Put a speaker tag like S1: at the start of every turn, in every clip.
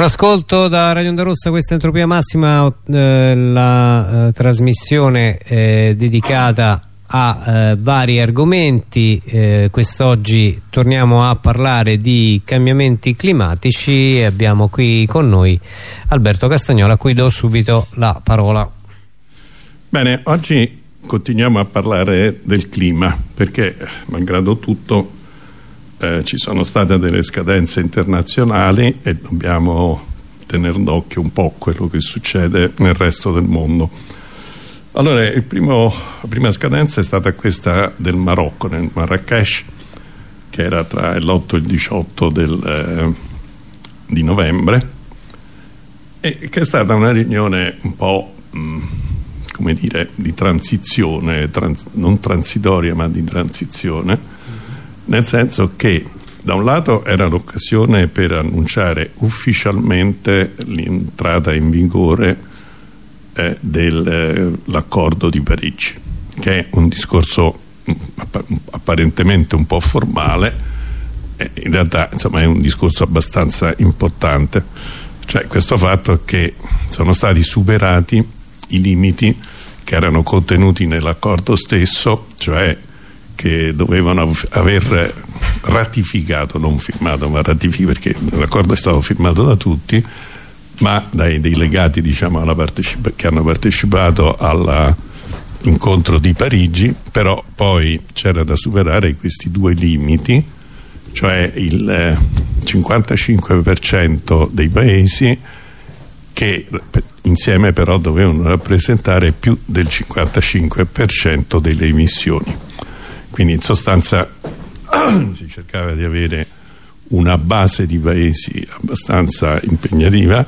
S1: Buon ascolto da Radio Onda Rossa, questa è Entropia Massima, eh, la eh, trasmissione eh, dedicata a eh, vari argomenti. Eh, quest'oggi torniamo a parlare di cambiamenti climatici e abbiamo qui con noi Alberto Castagnola a cui do subito la parola.
S2: Bene, oggi continuiamo a parlare del clima perché malgrado tutto eh, ci sono state delle scadenze internazionali e dobbiamo tenere d'occhio un po' quello che succede nel resto del mondo. Allora, primo, la prima scadenza è stata questa del Marocco, nel Marrakesh, che era tra l'8 e il 18 del, eh, di novembre, e che è stata una riunione un po', mh, mm, come dire, di transizione, trans non transitoria ma di transizione, nel senso che da un lato era l'occasione per annunciare ufficialmente l'entrata in vigore eh, dell'accordo eh, di Parigi che è un discorso mm, apparentemente un po' formale eh, in realtà insomma, è un discorso abbastanza importante. Cioè questo fatto che sono stati superati i limiti che erano contenuti nell'accordo stesso cioè che dovevano aver ratificato, non firmato, ma ratificato perché l'accordo è stato firmato da tutti, ma dai delegati diciamo, che hanno partecipato all'incontro di Parigi, però poi c'era da superare questi due limiti, cioè il 55% dei paesi che insieme però dovevano rappresentare più del 55% delle emissioni quindi in sostanza si cercava di avere una base di paesi abbastanza impegnativa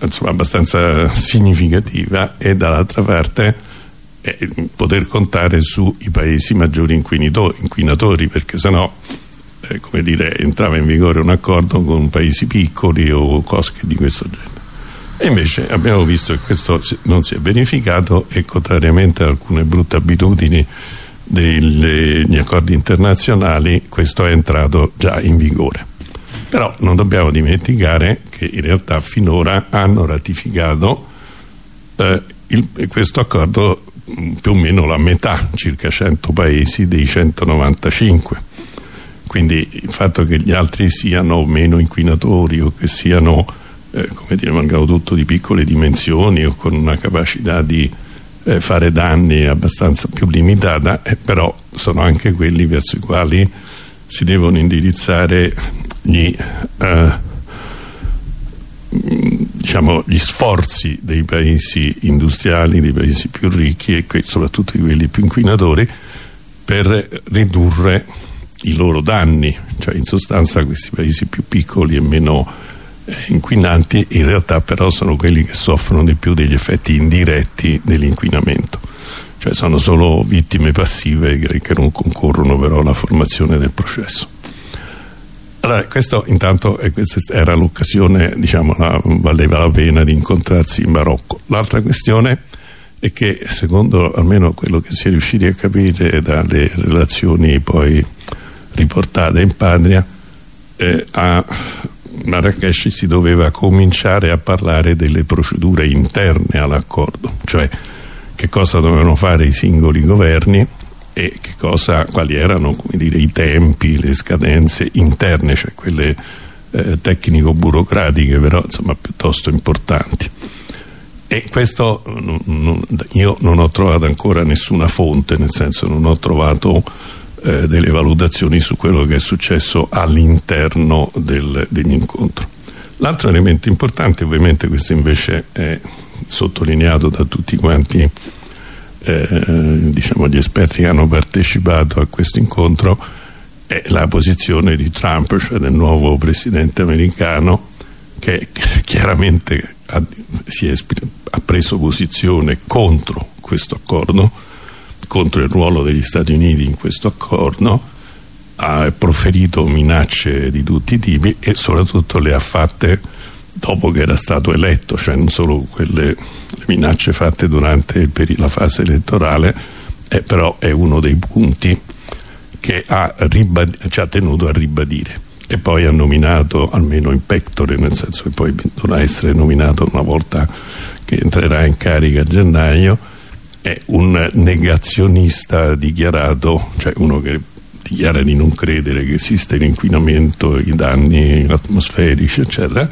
S2: insomma abbastanza significativa e dall'altra parte eh, poter contare sui paesi maggiori inquinatori perché sennò eh, come dire entrava in vigore un accordo con paesi piccoli o cose di questo genere. E invece abbiamo visto che questo non si è verificato e contrariamente ad alcune brutte abitudini degli accordi internazionali questo è entrato già in vigore. Però non dobbiamo dimenticare che in realtà finora hanno ratificato eh, il, questo accordo mm, più o meno la metà, circa 100 paesi dei 195 quindi il fatto che gli altri siano meno inquinatori o che siano eh, come dire, malgrado tutto di piccole dimensioni o con una capacità di eh, fare danni abbastanza più limitata eh, però sono anche quelli verso i quali si devono indirizzare gli, eh, diciamo, gli sforzi dei paesi industriali, dei paesi più ricchi e soprattutto di quelli più inquinatori per ridurre i loro danni, cioè in sostanza questi paesi più piccoli e meno inquinanti in realtà però sono quelli che soffrono di più degli effetti indiretti dell'inquinamento. Cioè sono solo vittime passive che, non concorrono però alla formazione del processo. Allora questo intanto eh, questa era l'occasione diciamo la, valeva la pena di incontrarsi in Marocco. L'altra questione è che secondo almeno quello che si è riusciti a capire dalle relazioni poi riportate in patria eh, a Marrakesh si doveva cominciare a parlare delle procedure interne all'accordo, cioè che cosa dovevano fare i singoli governi e cosa, quali erano dire, i tempi, le scadenze interne, cioè quelle eh, tecnico-burocratiche però insomma piuttosto importanti. E questo non, io non ho trovato ancora nessuna fonte, nel senso non ho trovato eh, delle valutazioni su quello che è successo all'interno del, dell'incontro. L'altro elemento importante, ovviamente questo invece è sottolineato da tutti quanti eh, diciamo gli esperti che hanno partecipato a questo incontro, è la posizione di Trump, cioè del nuovo presidente americano, che chiaramente ha, è, ha preso posizione contro questo accordo contro il ruolo degli Stati Uniti in questo accordo ha proferito minacce di tutti i tipi e soprattutto le ha fatte dopo che era stato eletto, cioè non solo quelle minacce fatte durante la fase elettorale, eh, però è uno dei punti che ha ci ha tenuto a ribadire. e poi ha nominato almeno in pectore nel senso che poi dovrà essere nominato una volta che entrerà in carica a gennaio è un negazionista dichiarato cioè uno che dichiara di non credere che esiste l'inquinamento i danni atmosferici eccetera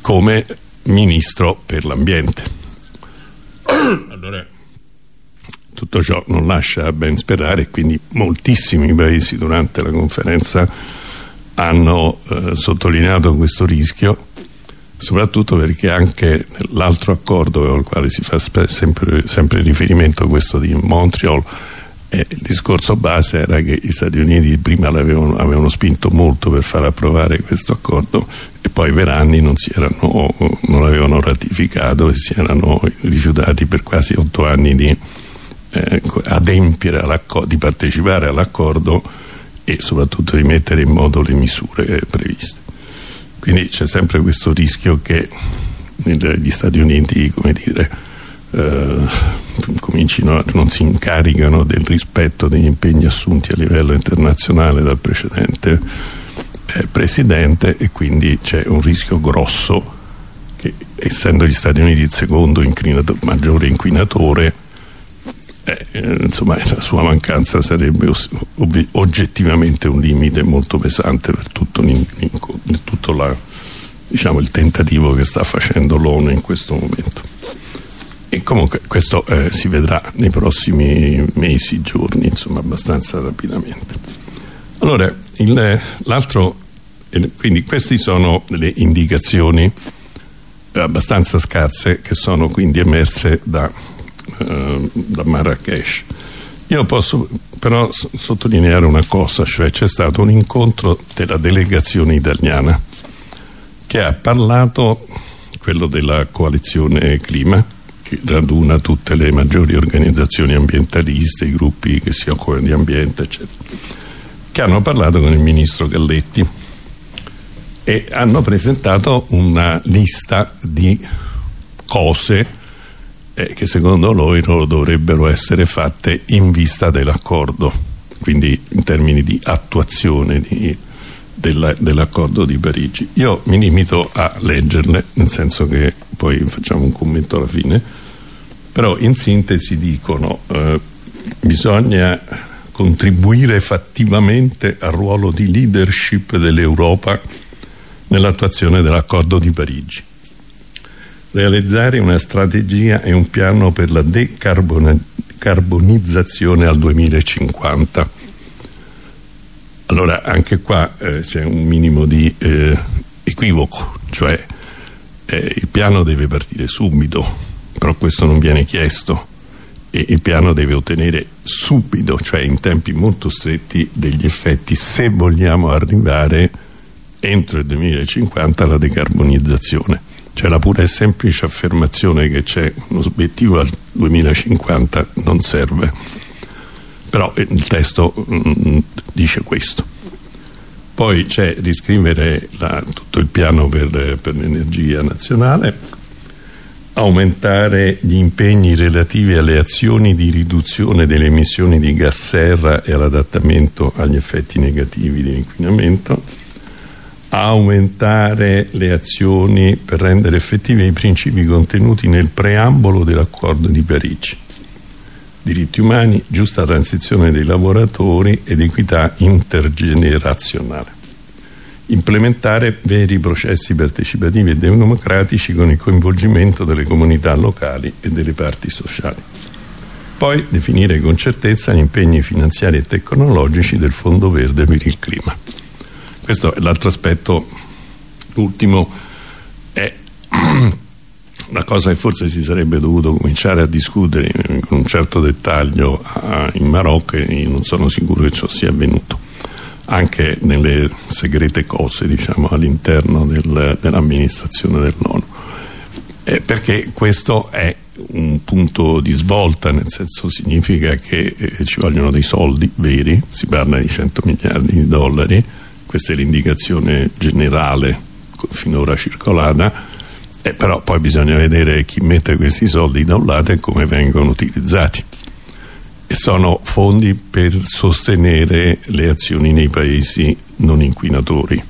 S2: come ministro per l'ambiente. Allora tutto ciò non lascia ben sperare e quindi moltissimi paesi durante la conferenza hanno eh, sottolineato questo rischio soprattutto perché anche l'altro accordo al quale si fa sempre, sempre, riferimento questo di Montreal eh, il discorso base era che gli Stati Uniti prima avevano, avevano, spinto molto per far approvare questo accordo e poi per anni non, erano, non l'avevano ratificato e si erano rifiutati per quasi otto anni di eh, adempiere di partecipare all'accordo e soprattutto di mettere in moto le misure previste quindi c'è sempre questo rischio che gli Stati Uniti come dire eh, comincino non si incaricano del rispetto degli impegni assunti a livello internazionale dal precedente eh, presidente e quindi c'è un rischio grosso che essendo gli Stati Uniti il secondo inquinato, maggiore inquinatore eh, eh, insomma la sua mancanza sarebbe oggettivamente un limite molto pesante per tutto, tutto la, diciamo, il tentativo che sta facendo l'ONU in questo momento. E comunque questo eh, si vedrà nei prossimi mesi, giorni insomma abbastanza rapidamente. Allora l'altro quindi queste sono le indicazioni abbastanza scarse che sono quindi emerse da eh, da Marrakesh. Io posso però sottolineare una cosa, cioè c'è stato un incontro della delegazione italiana che ha parlato, quello della coalizione clima, che raduna tutte le maggiori organizzazioni ambientaliste, i gruppi che si occupano di ambiente, eccetera, che hanno parlato con il ministro Galletti e hanno presentato una lista di cose eh, che secondo loro dovrebbero essere fatte in vista dell'accordo quindi in termini di attuazione dell'accordo di Parigi. Io mi limito a leggerle nel senso che poi facciamo un commento alla fine però in sintesi dicono eh, bisogna contribuire fattivamente al ruolo di leadership dell'Europa nell'attuazione dell'accordo di Parigi realizzare una strategia e un piano per la decarbonizzazione al 2050 allora anche qua eh, c'è un minimo di eh, equivoco cioè eh, il piano deve partire subito però questo non viene chiesto e il piano deve ottenere subito cioè in tempi molto stretti degli effetti se vogliamo arrivare entro il 2050 alla decarbonizzazione cioè la pura e semplice affermazione che c'è un obiettivo al 2050 non serve. Però eh, il testo mm, dice questo. Poi c'è riscrivere la, tutto il piano per, per l'energia nazionale aumentare gli impegni relativi alle azioni di riduzione delle emissioni di gas serra e all'adattamento agli effetti negativi dell'inquinamento aumentare le azioni per rendere effettivi i principi contenuti nel preambolo dell'accordo di Parigi. Diritti umani, giusta transizione dei lavoratori ed equità intergenerazionale. Implementare veri processi partecipativi e democratici con il coinvolgimento delle comunità locali e delle parti sociali. Poi definire con certezza gli impegni finanziari e tecnologici del Fondo Verde per il Clima questo è l'altro aspetto. L'ultimo è una cosa che forse si sarebbe dovuto cominciare a discutere con un certo dettaglio in Marocco e non sono sicuro che ciò sia avvenuto. Anche nelle segrete cose diciamo all'interno del, dell'amministrazione dell'ONU eh, perché questo è un punto di svolta nel senso significa che eh, ci vogliono dei soldi veri si parla di 100 miliardi di dollari questa è l'indicazione generale finora circolata eh, però poi bisogna vedere chi mette questi soldi da un lato e come vengono utilizzati. E sono fondi per sostenere le azioni nei paesi non inquinatori.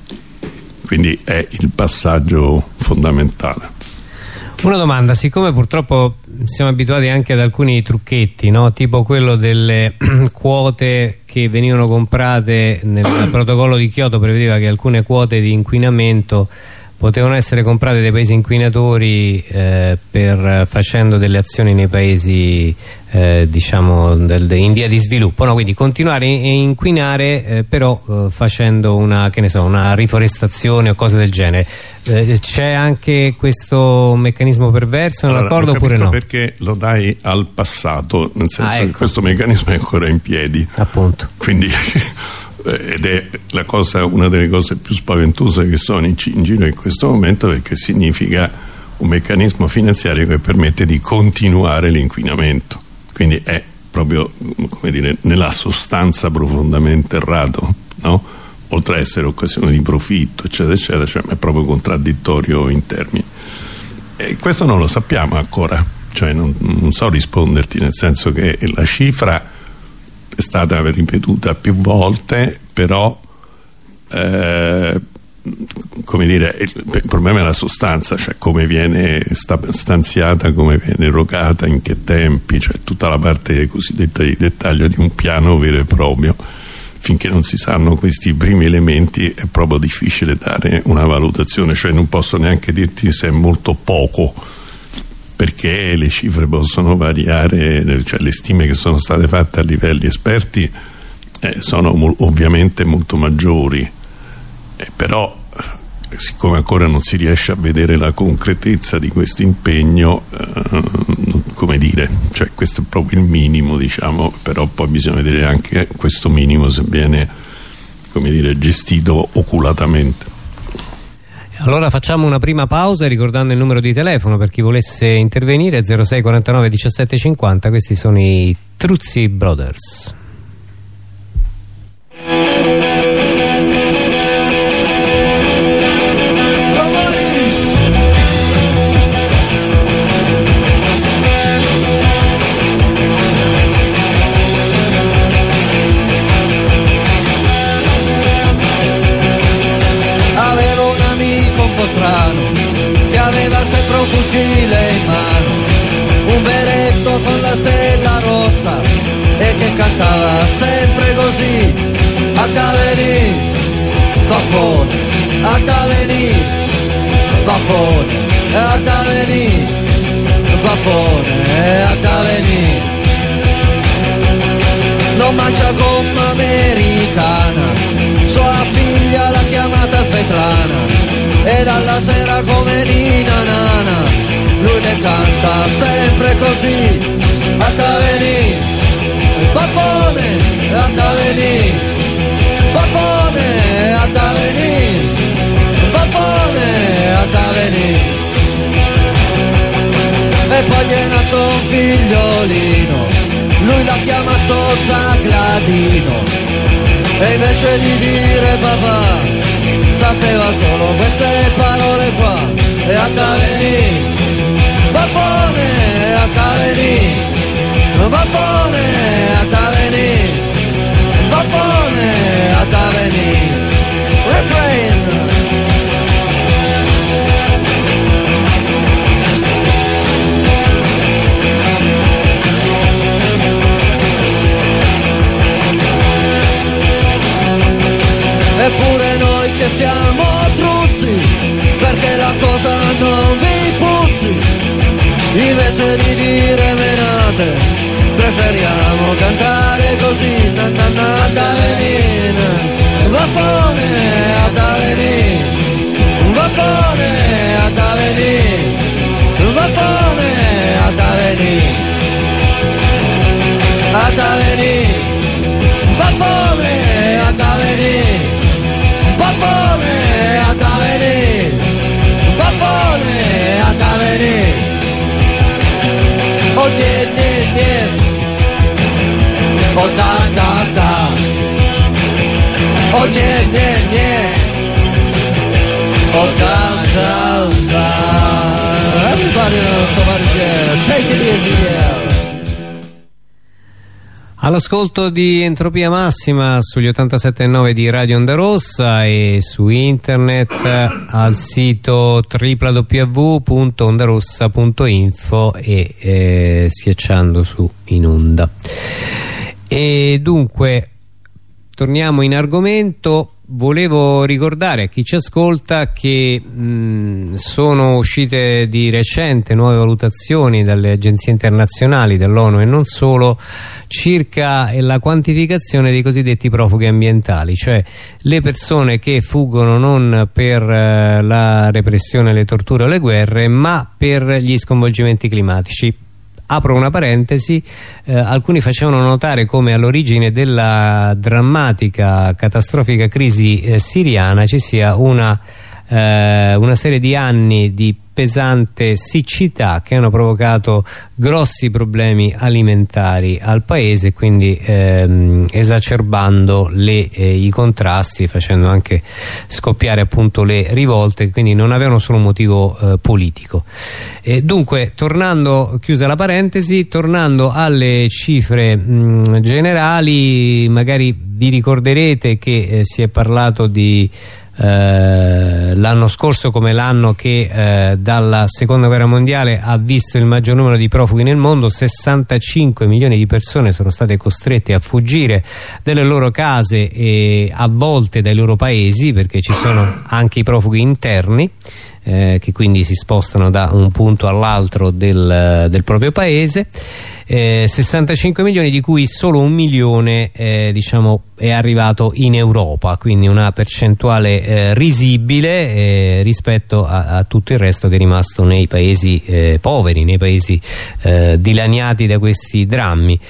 S2: Quindi è il passaggio fondamentale.
S1: Una domanda, siccome purtroppo siamo abituati anche ad alcuni trucchetti, no? tipo quello delle quote che venivano comprate nel protocollo di Kyoto prevedeva che alcune quote di inquinamento potevano essere comprate dai paesi inquinatori eh, per, facendo delle azioni nei paesi eh, diciamo del, in via di sviluppo no? quindi continuare a inquinare eh, però eh, facendo una, so, una, riforestazione o cose del genere eh, c'è anche questo meccanismo perverso nell'accordo
S2: allora,
S1: oppure no?
S2: perché lo dai al passato nel senso ah, ecco. che questo meccanismo è ancora in piedi
S1: appunto
S2: quindi Eh, ed è cosa, una delle cose più spaventose che sono in, in giro in questo momento perché significa un meccanismo finanziario che permette di continuare l'inquinamento quindi è proprio dire, nella sostanza profondamente errato no? oltre ad essere occasione di profitto eccetera eccetera cioè è proprio contraddittorio in termini e questo non lo sappiamo ancora cioè non, non so risponderti nel senso che la cifra è stata ripetuta più volte però eh, come dire il, problema è la sostanza cioè come viene stanziata come viene erogata in che tempi cioè tutta la parte cosiddetta di dettaglio di un piano vero e proprio. Finché non si sanno questi primi elementi è proprio difficile dare una valutazione cioè non posso neanche dirti se è molto poco perché le cifre possono variare, cioè le stime che sono state fatte a livelli esperti eh, sono ovviamente molto maggiori, eh, però siccome ancora non si riesce a vedere la concretezza di questo impegno, eh, come dire, cioè questo è proprio il minimo, diciamo, però poi bisogna vedere anche questo minimo se viene, come dire, gestito oculatamente.
S1: Allora facciamo una prima pausa ricordando il numero di telefono per chi volesse intervenire 06 49 17 50 questi sono i Truzzi Brothers
S3: fucile in mano, un beretto con la stella rossa e che cantava sempre così, Caveni, baffone, a Caveni, baffone, a Caveni. Non mangia gomma americana, sua figlia canta sempre così Anda venì Papone Anda venì Papone Anda venì Papone Anda venì e poi gli è nato un figliolino lui l'ha chiamato Zacladino e invece di dire papà sapeva solo queste parole qua e a Taveni Babbone Taveni Babbone a Taveni Babbone a Taveni Refrain Eppure noi che siamo truzzi, perché la cosa non vi puzzi, invece di dire menate, preferiamo cantare così, na na na da venire, vapone ad avvenire, vapone ad avvenire, vapone ad avvenire, ad avvenire, vapone ad avvenire. Papone nie, nie, nie, oh da, da, da. Oh nie, nie, nie, oh da,
S1: All'ascolto di Entropia Massima sugli 87.9 di Radio Onda Rossa e su internet al sito www.ondarossa.info e eh, schiacciando su in onda. E dunque torniamo in argomento volevo ricordare a chi ci ascolta che mh, sono uscite di recente nuove valutazioni dalle agenzie internazionali dell'ONU e non solo circa la quantificazione dei cosiddetti profughi ambientali cioè le persone che fuggono non per eh, la repressione, le torture o le guerre ma per gli sconvolgimenti climatici apro una parentesi eh, alcuni facevano notare come all'origine della drammatica catastrofica crisi eh, siriana ci sia una, eh, una serie di anni di pesante siccità che hanno provocato grossi problemi alimentari al paese quindi ehm, esacerbando le, eh, i contrasti facendo anche scoppiare appunto le rivolte quindi non avevano solo un motivo eh, politico. E dunque tornando chiusa la parentesi tornando alle cifre mh, generali magari vi ricorderete che eh, si è parlato di eh, l'anno scorso come l'anno che eh, dalla seconda guerra mondiale ha visto il maggior numero di profughi nel mondo 65 milioni di persone sono state costrette a fuggire dalle loro case e a volte dai loro paesi perché ci sono anche i profughi interni eh, che quindi si spostano da un punto all'altro del, del proprio paese. Eh, 65 milioni di cui solo un milione eh, diciamo, è arrivato in Europa quindi una percentuale eh, risibile eh, rispetto a, a, tutto il resto che è rimasto nei paesi eh, poveri nei paesi eh, dilaniati da questi drammi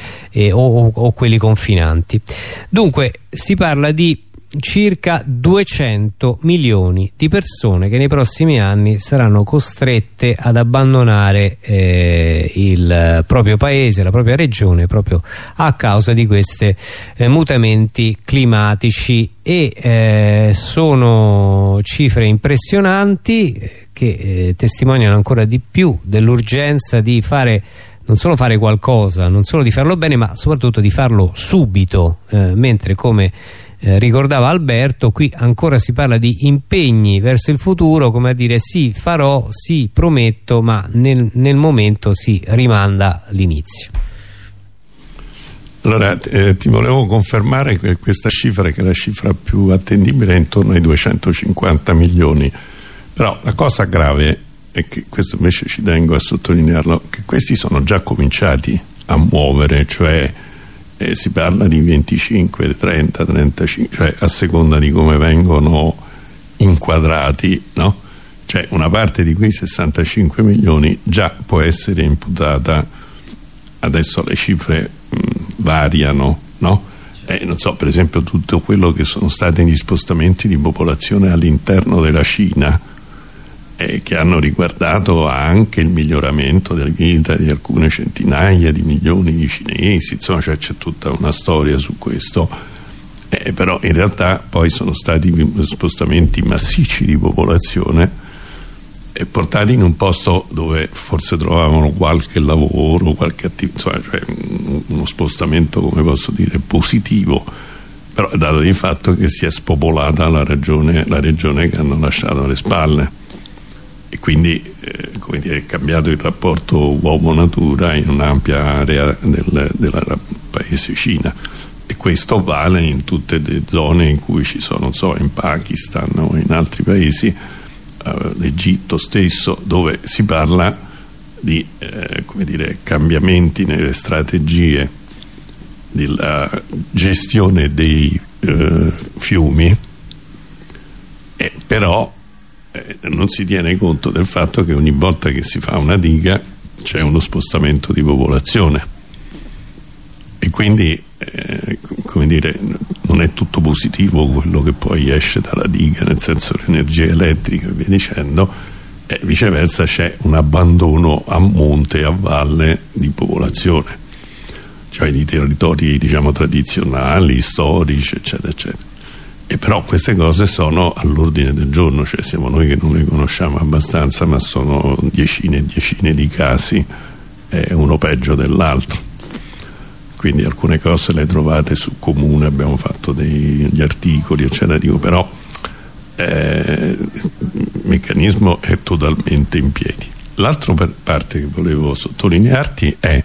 S1: o, o quelli confinanti. Dunque si parla di circa 200 milioni di persone che nei prossimi anni saranno costrette ad abbandonare eh, il proprio paese, la propria regione proprio a causa di questi eh, mutamenti climatici. E eh, sono cifre impressionanti eh, che eh, testimoniano ancora di più dell'urgenza di fare non solo fare qualcosa, non solo di farlo bene ma soprattutto di farlo subito eh, mentre come eh, ricordava Alberto qui ancora si parla di impegni verso il futuro come a dire sì farò, sì prometto ma nel, nel momento si rimanda l'inizio.
S2: Allora eh, ti volevo confermare che questa cifra che è la cifra più attendibile è intorno ai 250 milioni. Però la cosa grave è che questo invece ci tengo a sottolinearlo che questi sono già cominciati a muovere cioè eh, si parla di 25, 30, 35, cioè a seconda di come vengono inquadrati, no? Cioè una parte di quei 65 milioni già può essere imputata, adesso le cifre mh, variano, no? Eh, non so, per esempio tutto quello che sono stati gli spostamenti di popolazione all'interno della Cina, eh, che hanno riguardato anche il miglioramento della vita di alcune centinaia di milioni di cinesi, insomma c'è tutta una storia su questo, eh, però in realtà poi sono stati spostamenti massicci di popolazione e portati in un posto dove forse trovavano qualche lavoro, qualche attività, insomma cioè uno spostamento come posso dire positivo. Però dato di fatto che si è spopolata la regione, la regione che hanno lasciato alle spalle e quindi eh, dire, è cambiato il rapporto uomo-natura in un'ampia area del, del paese Cina. E questo vale in tutte le zone in cui ci sono, so, in Pakistan o in altri paesi, eh, l'Egitto stesso, dove si parla di eh, dire, cambiamenti nelle strategie della gestione dei eh, fiumi, però eh, non si tiene conto del fatto che ogni volta che si fa una diga c'è uno spostamento di popolazione. E quindi eh, come dire non è tutto positivo quello che poi esce dalla diga nel senso l'energia elettrica e via dicendo e viceversa c'è un abbandono a monte e a valle di popolazione. Cioè di territori diciamo tradizionali, storici eccetera eccetera e però queste cose sono all'ordine del giorno cioè siamo noi che non le conosciamo abbastanza ma sono decine e decine di casi eh, uno peggio dell'altro. Quindi alcune cose le trovate su comune abbiamo fatto degli articoli eccetera. Dico però eh, il meccanismo è totalmente in piedi. L'altra parte che volevo sottolinearti è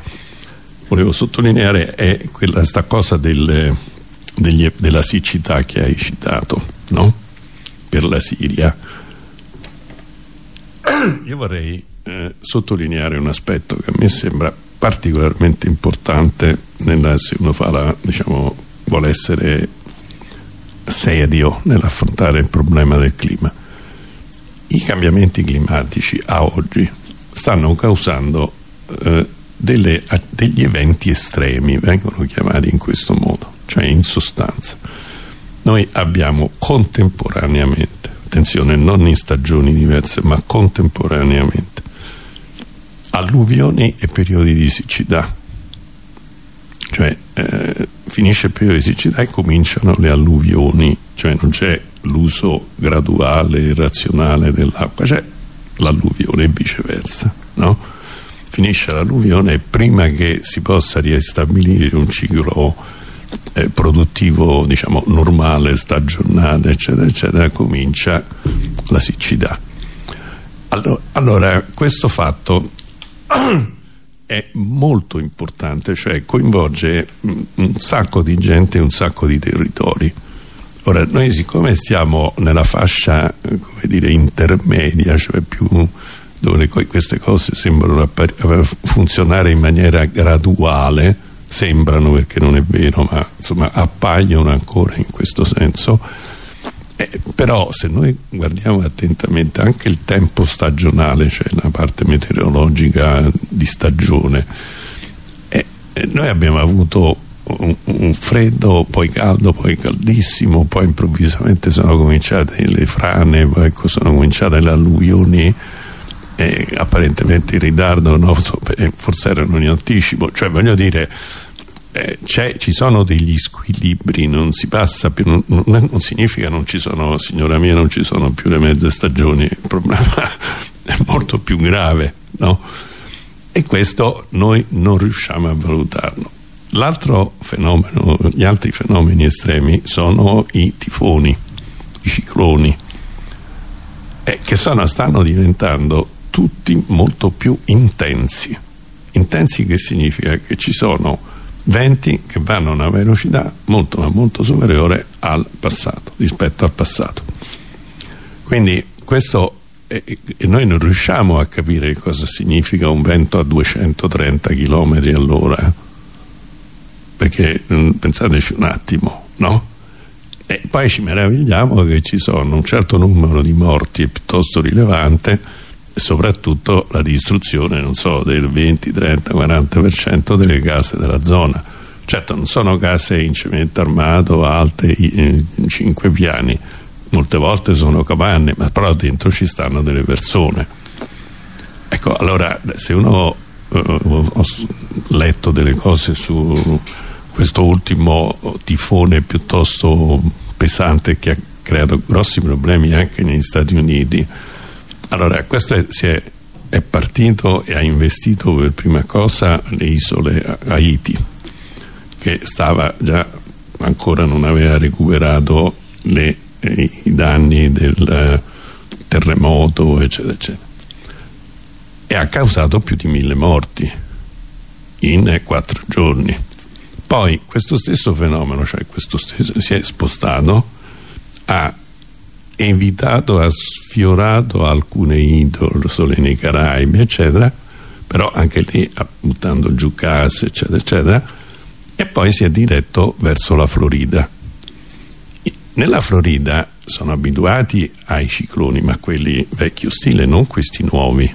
S2: volevo sottolineare è questa cosa del, degli, della siccità che hai citato no? per la Siria io vorrei eh, sottolineare un aspetto che a me sembra particolarmente importante nella, se uno la, diciamo, vuole essere serio nell'affrontare il problema del clima. I cambiamenti climatici a oggi stanno causando eh, delle, degli eventi estremi, vengono chiamati in questo modo, cioè in sostanza noi abbiamo contemporaneamente, attenzione non in stagioni diverse ma contemporaneamente, alluvioni e periodi di siccità cioè eh, finisce il periodo di siccità e cominciano le alluvioni cioè non c'è l'uso graduale e razionale dell'acqua c'è l'alluvione e viceversa no? finisce l'alluvione e prima che si possa ristabilire un ciclo eh, produttivo diciamo normale, stagionale eccetera eccetera comincia la siccità allora, allora questo fatto è molto importante, cioè coinvolge un sacco di gente e un sacco di territori. Ora, noi siccome stiamo nella fascia, come dire, intermedia, cioè più dove queste cose sembrano funzionare in maniera graduale, sembrano perché non è vero, ma insomma appaiono ancora in questo senso, eh, però se noi guardiamo attentamente anche il tempo stagionale, cioè la parte meteorologica di stagione, eh, eh, noi abbiamo avuto un, un, freddo, poi caldo, poi caldissimo, poi improvvisamente sono cominciate le frane, poi ecco, sono cominciate le alluvioni eh, apparentemente in ritardo, no? Eh, forse erano in anticipo, cioè voglio dire eh, ci sono degli squilibri, non si passa più, non, non, non, significa non ci sono, signora mia, non ci sono più le mezze stagioni, il problema è molto più grave, no? E questo noi non riusciamo a valutarlo. L'altro fenomeno, gli altri fenomeni estremi sono i tifoni, i cicloni, eh, che sono, stanno diventando tutti molto più intensi. Intensi che significa che ci sono venti che vanno a una velocità molto ma molto superiore al passato, rispetto al passato. Quindi questo e noi non riusciamo a capire cosa significa un vento a 230 km all'ora perché mm, pensateci un attimo no? e poi ci meravigliamo che ci sono un certo numero di morti piuttosto rilevante soprattutto la distruzione non so, del 20, 30, 40% delle case della zona. Certo non sono case in cemento armato alte in 5 piani. Molte volte sono capanne ma però dentro ci stanno delle persone. Ecco allora se uno eh, ho letto delle cose su questo ultimo tifone piuttosto pesante che ha creato grossi problemi anche negli Stati Uniti allora, questo è, è, è, partito e ha investito per prima cosa le isole Haiti, che stava già, ancora non aveva recuperato le, eh, i danni del eh, terremoto, eccetera, eccetera. E ha causato più di mille morti in quattro giorni. Poi questo stesso fenomeno, cioè questo stesso, si è spostato a invitato, ha sfiorato alcune idole nei Caraibi, eccetera, però anche lì buttando giù case, eccetera, eccetera, e poi si è diretto verso la Florida. Nella Florida sono abituati ai cicloni, ma quelli vecchio stile, non questi nuovi.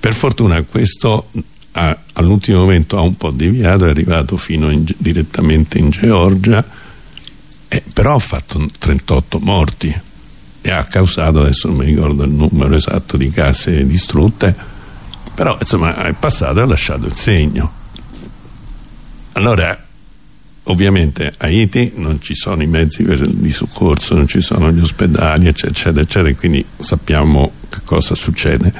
S2: Per fortuna questo all'ultimo momento ha un po' deviato, è arrivato fino in, direttamente in Georgia, eh, però ha fatto 38 morti e ha causato, adesso non mi ricordo il numero esatto di case distrutte, però insomma è passato e ha lasciato il segno. Allora, ovviamente a Haiti non ci sono i mezzi di soccorso, non ci sono gli ospedali, eccetera, eccetera, quindi sappiamo che cosa succede.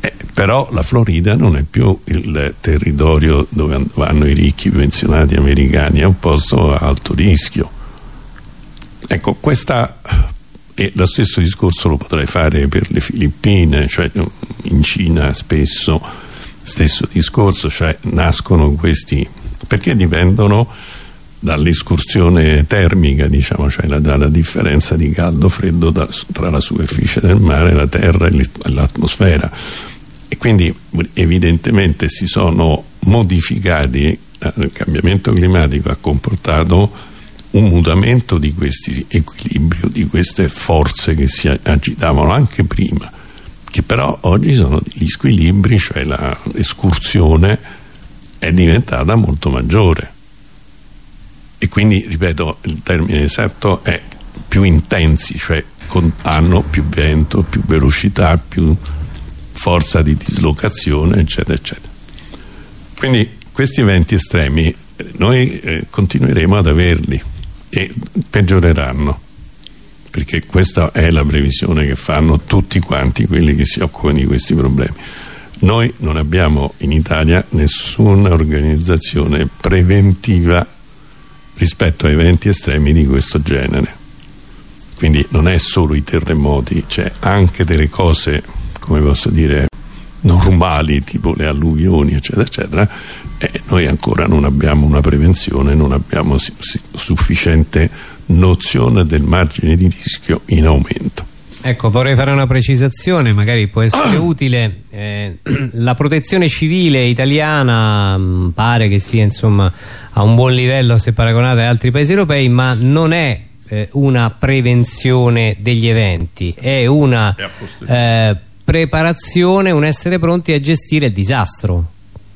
S2: Eh, però la Florida non è più il territorio dove vanno i ricchi pensionati americani è un posto a alto rischio ecco questa e lo stesso discorso lo potrei fare per le Filippine cioè in Cina spesso stesso discorso cioè nascono questi perché dipendono dall'escursione termica diciamo cioè la, dalla differenza di caldo-freddo tra la superficie del mare, la terra e l'atmosfera. E quindi evidentemente si sono modificati eh, il cambiamento climatico ha comportato un mutamento di questi equilibri di queste forze che si agitavano anche prima che però oggi sono gli squilibri cioè l'escursione è diventata molto maggiore. E quindi ripeto il termine esatto è più intensi cioè hanno più vento, più velocità più forza di dislocazione eccetera eccetera. Quindi questi eventi estremi eh, noi eh, continueremo ad averli e peggioreranno perché questa è la previsione che fanno tutti quanti quelli che si occupano di questi problemi. Noi non abbiamo in Italia nessuna organizzazione preventiva rispetto a eventi estremi di questo genere. Quindi non è solo i terremoti c'è anche delle cose come posso dire normali tipo le alluvioni eccetera eccetera e noi ancora non abbiamo una prevenzione non abbiamo sufficiente nozione del margine di rischio in aumento
S1: Ecco, vorrei fare una precisazione, magari può essere utile. Eh, la protezione civile italiana mh, mm, pare che sia insomma a un buon livello se paragonata ad altri paesi europei, ma non è eh, una prevenzione degli eventi, è una eh, preparazione, un essere pronti a gestire il disastro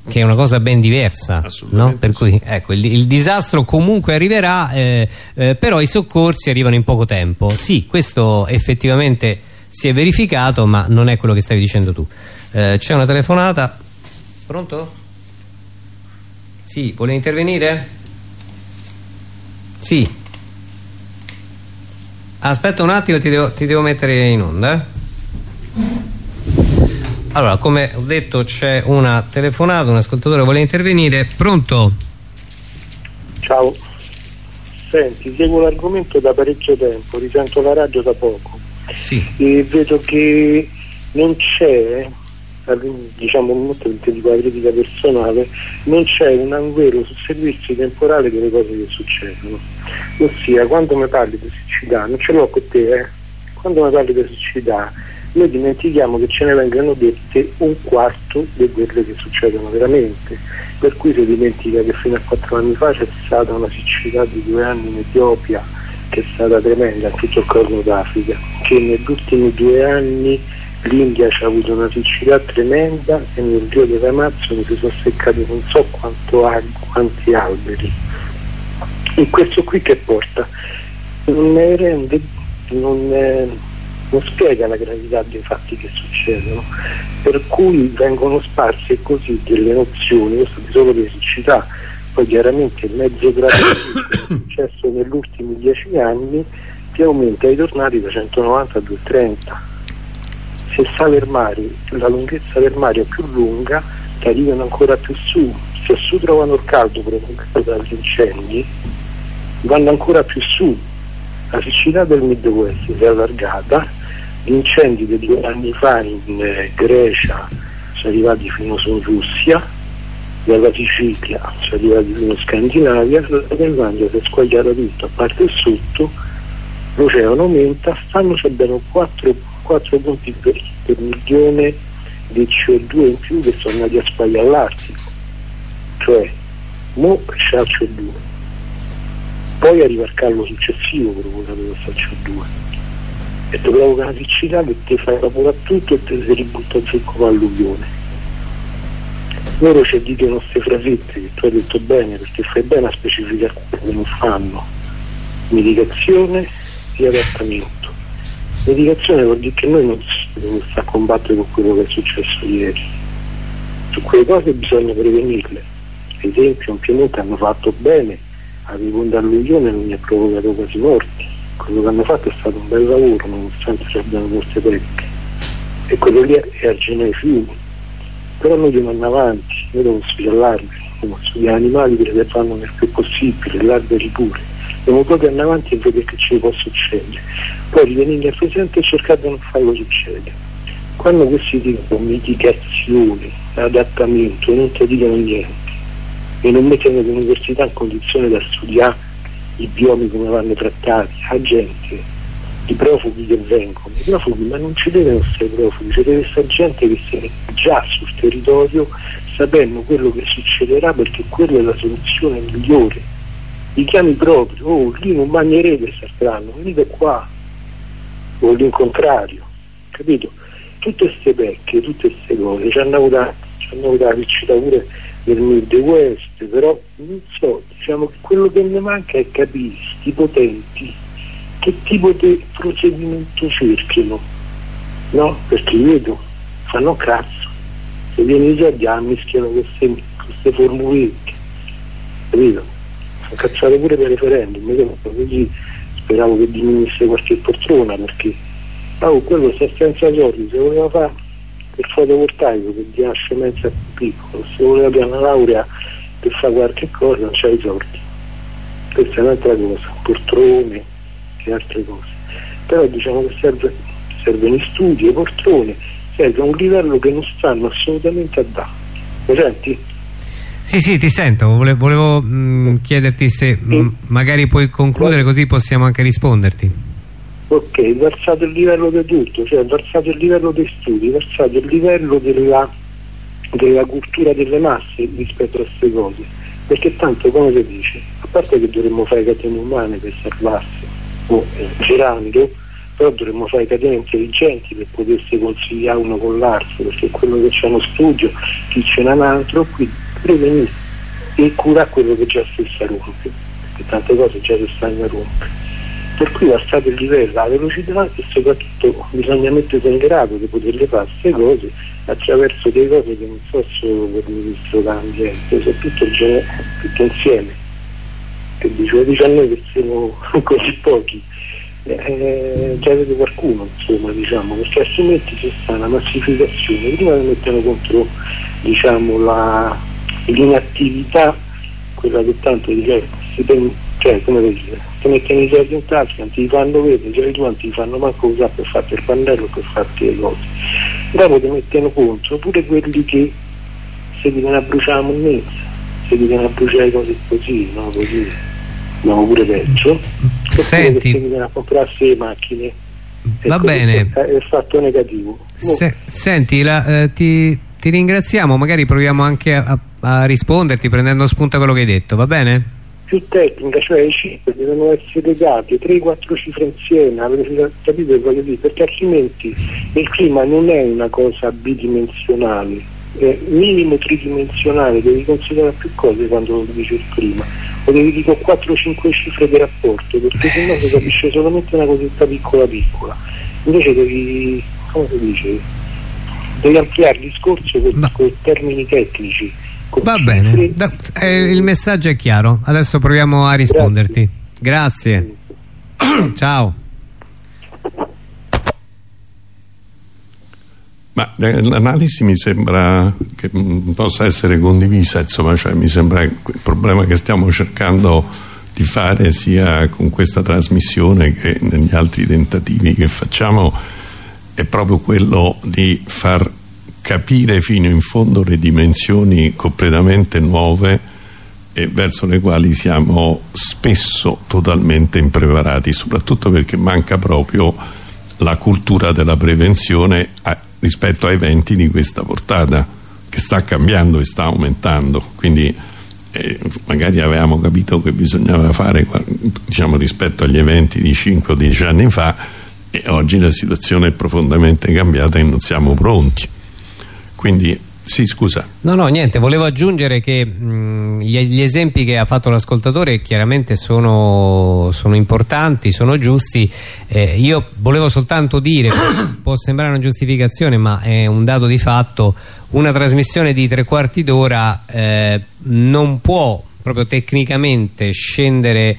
S1: che è una cosa ben diversa no? per cui ecco, il, il, disastro comunque arriverà eh, eh, però i soccorsi arrivano in poco tempo sì questo effettivamente si è verificato ma non è quello che stavi dicendo tu eh, c'è una telefonata pronto? sì, vuole intervenire? sì aspetta un attimo ti devo, ti devo mettere in onda eh allora, come ho detto c'è una telefonata, un ascoltatore vuole intervenire. Pronto?
S4: Ciao. Senti, seguo l'argomento da parecchio tempo, risento la radio da poco.
S1: Sì.
S4: E vedo che non c'è, diciamo molto di critica personale, non c'è un angolo su servizi temporali delle cose che succedono. Ossia, quando mi parli di siccità, non ce l'ho con te, eh? Quando mi parli di siccità noi dimentichiamo che ce ne vengono dette un quarto di quelle che succedono veramente, per cui si dimentica che fino a quattro anni fa c'è stata una siccità di due anni in Etiopia che è stata tremenda in tutto il corno d'Africa, che negli ultimi due anni l'India ha avuto una siccità tremenda e nel rio dell'Amazzoni si sono seccati non so quanto, quanti alberi. E questo qui che porta? Non ne rende, non, è, non spiega la gravità dei fatti che succedono, per cui vengono sparse così delle nozioni, questo di solo di siccità, poi chiaramente il mezzo che è successo negli ultimi dieci anni che aumenta i tornati da 190 a 230. Se sale il mare, la lunghezza del mare è più lunga, che arrivano ancora più su, se su trovano il caldo provocato dagli incendi, vanno ancora più su, la siccità del Midwest si è allargata, gli incendi di due anni fa in eh, Grecia sono arrivati fino su in Russia, dalla Sicilia sono arrivati fino in Scandinavia, la Groenlandia si è squagliata tutto, a parte il sotto, l'oceano aumenta, stanno ben 4, 4 punti per, per milione di CO2 in più che sono andati a squagliare all'Artico, cioè mo c'è il CO2 poi arriva il callo successivo provocato da questo CO2 e ti provoca una siccità che ti fa evaporare tutto e ti si ributta giù come alluvione. Loro ci dicono queste frasette che tu hai detto bene perché fai bene a specificare quello che non fanno. Mitigazione e adattamento. Mitigazione vuol dire che noi non dobbiamo stare a combattere con quello che è successo ieri. Su quelle cose bisogna prevenirle. Ad esempio in Piemonte hanno fatto bene la seconda alluvione non mi ha provocato quasi morti. Quello che hanno fatto è stato un bel lavoro, nonostante ci abbiano pecche. E quello lì è argine ai fiumi. però noi dobbiamo andare avanti, noi dobbiamo studiare l'albero, dobbiamo studiare animali perché fanno nel più possibile, l'albero pure, dobbiamo proprio andare avanti e vedere che ci può succedere, poi rivenire al presente e cercare di non farlo succedere. Quando questi dicono mitigazione, adattamento, non ti dicono niente e non mettono l'università in condizione da studiare i biomi come vanno trattati, la gente i profughi che vengono, i profughi, ma non ci devono essere profughi, ci deve essere gente che sia già sul territorio sapendo quello che succederà perché quella è la soluzione migliore. I chiami proprio, oh lì non bagnerete quest'anno, venite qua, o l'incontrario, capito? Tutte queste pecche, tutte queste cose, ci hanno avuto, ci hanno pure del Midwest, però non so, diciamo che quello che mi manca è capire, sti potenti, che tipo di procedimento cerchino, no? Perché vedo, fanno cazzo, se vieni già già mischiano queste, queste formulette, capito? Sono cazzato pure per referendum, così speravo che diminuisse qualche poltrona perché oh, quello sta senza soldi, se voleva fare il fotovoltaico che di una scemenza più piccolo, se voleva avere una laurea per fare qualche cosa non c'ha i soldi. Questa è un'altra cosa, poltrone e altre cose. Però diciamo che serve, servono studi e poltrone, serve un livello che non stanno assolutamente a dare. Mi senti?
S1: Sì, sì, ti sento. Volevo, volevo mh, mm, chiederti se mh, mm, magari puoi concludere così possiamo anche risponderti.
S4: Ok, versato il livello di tutto, cioè versato il livello dei studi, versato il livello della, della cultura delle masse rispetto a queste cose. Perché tanto, come si dice, a parte che dovremmo fare catene umane per salvarsi, o eh, girando, però dovremmo fare catene intelligenti per potersi consigliare uno con l'altro, perché quello che c'è uno studio, chi ce n'ha un altro, qui prevenire e curare quello che già stessa rompe, perché tante cose già si stanno a rompere. Per cui alzate il livello, la velocità e soprattutto bisogna mettersi in grado di poterle fare queste cose attraverso delle cose che non so solo per il ministro dell'ambiente, soprattutto tutto insieme. Che dicevo, dice a noi che siamo così pochi, eh, già vede qualcuno, insomma, diciamo, perché altrimenti c'è sta una massificazione, prima che mettono contro diciamo, la, l'inattività, quella che tanto dice, cioè come dire, ti mettono i soldi in tasca, non ti fanno vedere, già tu non ti fanno manco usare per farti il pannello, per farti le cose. Dopo ti mettono contro pure quelli che si dicono a bruciare la monnezza se ti viene a bruciare cose così, no? Così andiamo pure peggio.
S1: Senti.
S4: Se viene a comprarsi le macchine.
S1: Va bene.
S4: È il fatto negativo.
S1: Se, senti, la, eh, ti, ti, ringraziamo, magari proviamo anche a, a, risponderti prendendo spunto a quello che hai detto, va bene?
S4: Più tecnica, cioè i cifre devono essere legate 3-4 cifre insieme, avete capito che voglio dire? Perché altrimenti il clima non è una cosa bidimensionale, eh, minimo tridimensionale, devi considerare più cose quando lo dici prima, o devi dire 4-5 cifre di rapporto, perché sennò eh, si capisce solamente una cosetta piccola piccola. Invece devi, come si dice, devi ampliare il discorso con, Ma... con termini tecnici.
S1: Va bene, da, eh, il messaggio è chiaro, adesso proviamo a risponderti. Grazie. Grazie. Ciao.
S2: Ma eh, l'analisi mi sembra che mm, possa essere condivisa, insomma, cioè mi sembra che il problema che stiamo cercando di fare sia con questa trasmissione che negli altri tentativi che facciamo è proprio quello di far capire fino in fondo le dimensioni completamente nuove e verso le quali siamo spesso totalmente impreparati, soprattutto perché manca proprio la cultura della prevenzione rispetto a eventi di questa portata che sta cambiando e sta aumentando. Quindi eh, magari avevamo capito che bisognava fare diciamo rispetto agli eventi di 5 o 10 anni fa e oggi la situazione è profondamente cambiata e non siamo pronti quindi sì, scusa.
S1: No, no, niente, volevo aggiungere che mh, gli, gli, esempi che ha fatto l'ascoltatore chiaramente sono, sono, importanti, sono giusti. Eh, io volevo soltanto dire, può sembrare una giustificazione, ma è un dato di fatto, una trasmissione di tre quarti d'ora eh, non può proprio tecnicamente scendere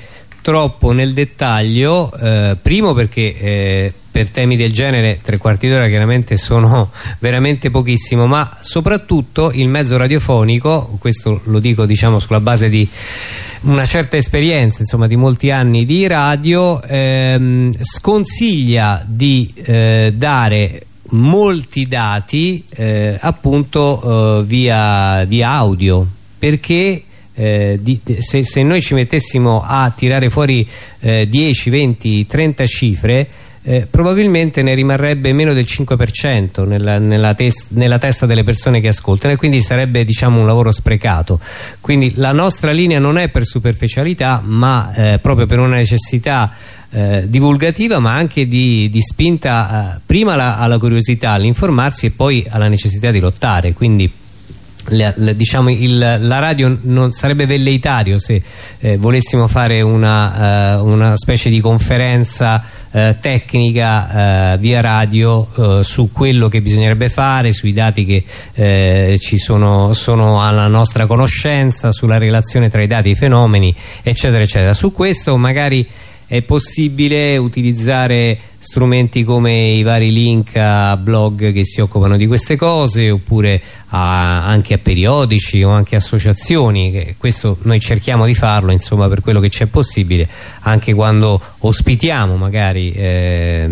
S1: troppo nel dettaglio, eh, primo perché eh, per temi del genere tre quarti d'ora chiaramente sono veramente pochissimo, ma soprattutto il mezzo radiofonico, questo lo dico diciamo sulla base di una certa esperienza insomma di molti anni di radio ehm, sconsiglia di eh, dare molti dati eh, appunto eh, via, via audio perché eh, di, se, se, noi ci mettessimo a tirare fuori eh, 10, 20, 30 cifre eh, probabilmente ne rimarrebbe meno del 5% nella, nella, tes nella, testa delle persone che ascoltano e quindi sarebbe diciamo un lavoro sprecato. Quindi la nostra linea non è per superficialità ma eh, proprio per una necessità eh, divulgativa ma anche di, di spinta eh, prima alla, alla curiosità all'informarsi e poi alla necessità di lottare. Quindi le, le, diciamo il, la radio non sarebbe velleitario se eh, volessimo fare una, eh, una, specie di conferenza eh, tecnica eh, via radio eh, su quello che bisognerebbe fare, sui dati che eh, ci sono, sono, alla nostra conoscenza, sulla relazione tra i dati e i fenomeni eccetera eccetera. Su questo magari è possibile utilizzare strumenti come i vari link a blog che si occupano di queste cose oppure a, anche a periodici o anche associazioni? Che questo noi cerchiamo di farlo insomma per quello che c'è possibile anche quando ospitiamo magari eh,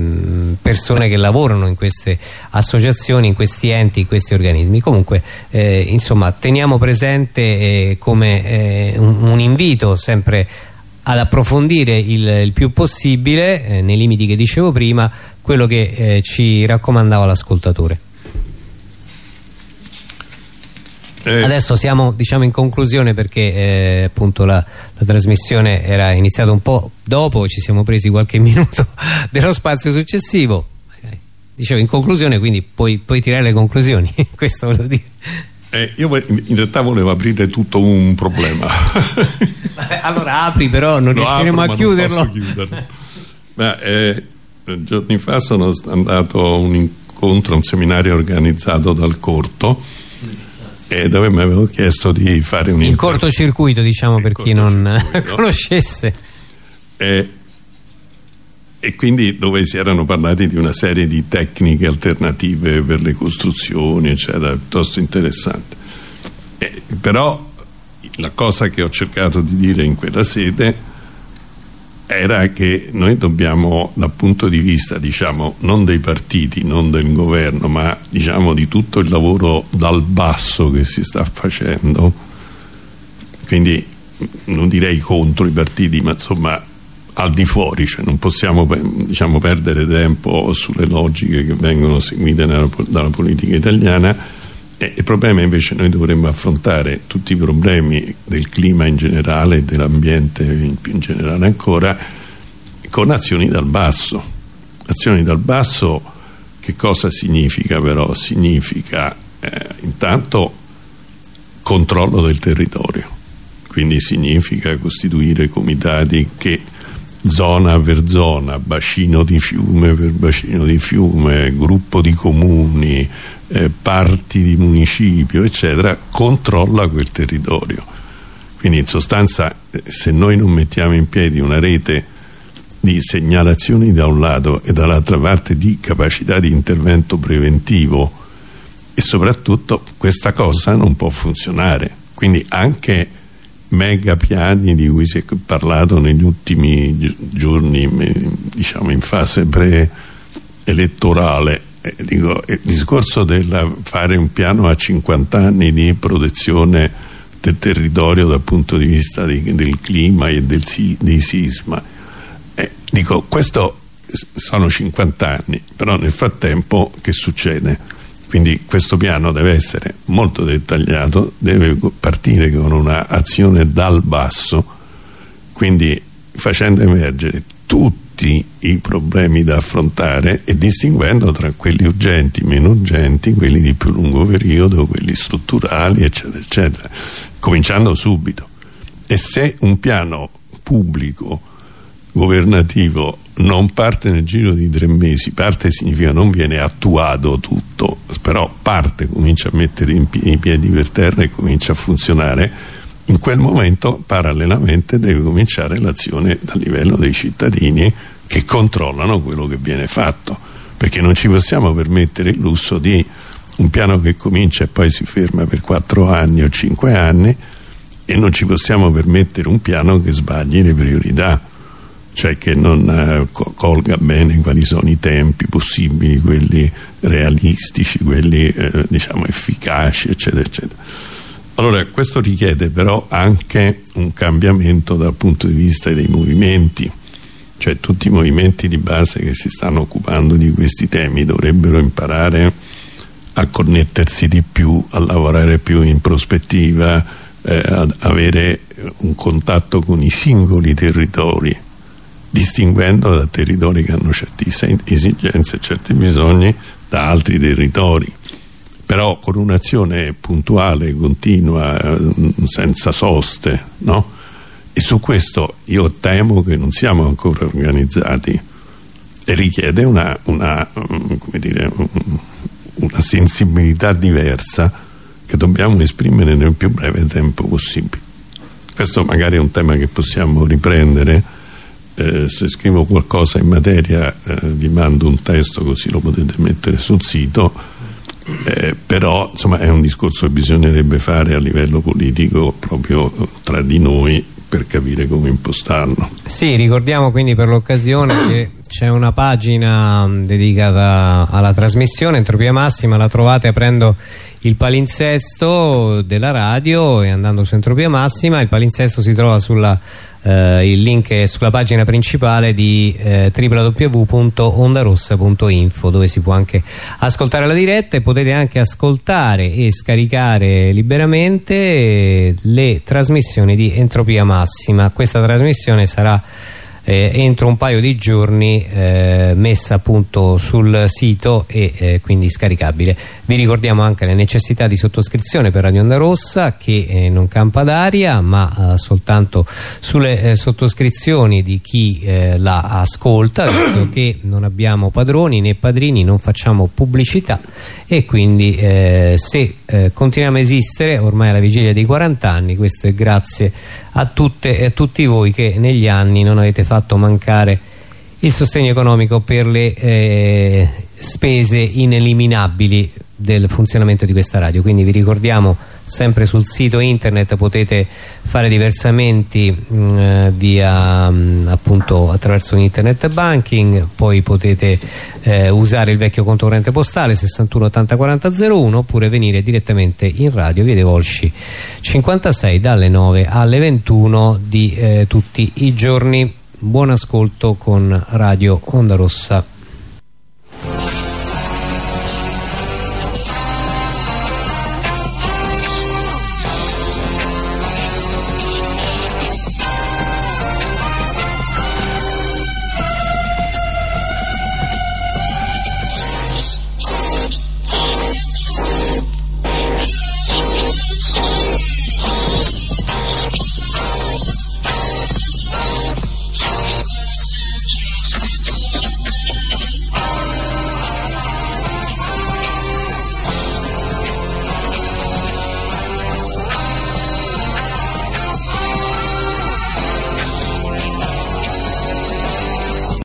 S1: persone che lavorano in queste associazioni in questi enti, in questi organismi. Comunque eh, insomma teniamo presente eh, come eh, un, un invito sempre ad approfondire il, il più possibile, eh, nei limiti che dicevo prima, quello che eh, ci raccomandava l'ascoltatore. Eh. Adesso siamo diciamo, in conclusione perché eh, appunto la, la, trasmissione era iniziata un po' dopo, ci siamo presi qualche minuto dello spazio successivo. Dicevo in conclusione, quindi puoi, puoi tirare le conclusioni, questo volevo dire.
S2: Eh, io in realtà volevo aprire tutto un problema.
S1: allora apri però, non riusciremo a chiuderlo.
S2: ma, eh, giorni fa sono andato a un incontro, un seminario organizzato dal Corto e dove mi avevo chiesto di fare un...
S1: Il cortocircuito diciamo il per chi non conoscesse.
S2: E, e quindi dove si erano parlati di una serie di tecniche alternative per le costruzioni eccetera, piuttosto interessante. Eh, però la cosa che ho cercato di dire in quella sede era che noi dobbiamo dal punto di vista diciamo non dei partiti, non del governo ma diciamo di tutto il lavoro dal basso che si sta facendo quindi non direi contro i partiti ma insomma al di fuori, cioè non possiamo diciamo, perdere tempo sulle logiche che vengono seguite nella, dalla politica italiana. E il problema invece noi dovremmo affrontare tutti i problemi del clima in generale e dell'ambiente in in generale ancora con azioni dal basso. Azioni dal basso che cosa significa però? significa eh, intanto controllo del territorio. Quindi significa costituire comitati che zona per zona, bacino di fiume per bacino di fiume, gruppo di comuni, eh, parti di municipio, eccetera, controlla quel territorio. Quindi in sostanza eh, se noi non mettiamo in piedi una rete di segnalazioni da un lato e dall'altra parte di capacità di intervento preventivo e soprattutto questa cosa non può funzionare. Quindi anche mega piani di cui si è parlato negli ultimi giorni diciamo in fase pre-elettorale dico, il discorso del fare un piano a 50 anni di protezione del territorio dal punto di vista di, del clima e del, dei sisma eh, dico questo sono 50 anni però nel frattempo che succede? Quindi questo piano deve essere molto dettagliato, deve partire con un'azione dal basso, quindi facendo emergere tutti i problemi da affrontare e distinguendo tra quelli urgenti, meno urgenti, quelli di più lungo periodo, quelli strutturali, eccetera, eccetera, cominciando subito. E se un piano pubblico, governativo, non parte nel giro di tre mesi, parte significa non viene attuato tutto, però parte, comincia a mettere i piedi per terra e comincia a funzionare, in quel momento parallelamente deve cominciare l'azione dal livello dei cittadini che controllano quello che viene fatto perché non ci possiamo permettere il lusso di un piano che comincia e poi si ferma per quattro anni o cinque anni e non ci possiamo permettere un piano che sbagli le priorità cioè che non eh, colga bene quali sono i tempi possibili quelli realistici quelli eh, diciamo efficaci eccetera eccetera. Allora questo richiede però anche un cambiamento dal punto di vista dei movimenti. Cioè tutti i movimenti di base che si stanno occupando di questi temi dovrebbero imparare a connettersi di più, a lavorare più in prospettiva, eh, ad avere un contatto con i singoli territori, distinguendo da territori che hanno certe esigenze certi bisogni da altri territori però con un'azione puntuale, continua, eh, senza soste, no? E su questo io temo che non siamo ancora organizzati e richiede una, una, mm, dire, una sensibilità diversa che dobbiamo esprimere nel più breve tempo possibile. Questo magari è un tema che possiamo riprendere, eh, se scrivo qualcosa in materia eh, vi mando un testo così lo potete mettere sul sito, eh, però insomma è un discorso che bisognerebbe fare a livello politico proprio tra di noi per capire come impostarlo.
S1: Sì, ricordiamo quindi per l'occasione che c'è una pagina mm, dedicata alla trasmissione Entropia Massima, la trovate aprendo il palinsesto della radio e andando su Entropia Massima, il palinsesto si trova sulla eh, il link è sulla pagina principale di eh, www.ondarossa.info dove si può anche ascoltare la diretta e potete anche ascoltare e scaricare liberamente le trasmissioni di Entropia Massima. Questa trasmissione sarà eh, entro un paio di giorni eh, messa appunto sul sito e eh, quindi scaricabile. Vi ricordiamo anche le necessità di sottoscrizione per Radio Onda Rossa che eh, non campa d'aria ma eh, soltanto sulle eh, sottoscrizioni di chi la ascolta visto che non abbiamo padroni né padrini, non facciamo pubblicità e quindi se continuiamo a esistere ormai alla vigilia dei 40 anni questo è grazie a tutte e a tutti voi che negli anni non avete fatto mancare il sostegno economico per le eh, spese ineliminabili del funzionamento di questa radio. Quindi vi ricordiamo sempre sul sito internet potete fare dei versamenti mh, mm, eh, via mh, mm, appunto attraverso internet banking poi potete eh, usare il vecchio conto corrente postale 61 80 40 01 oppure venire direttamente in radio via dei Volsci 56 dalle 9 alle 21 di eh, tutti i giorni buon ascolto con Radio Onda Rossa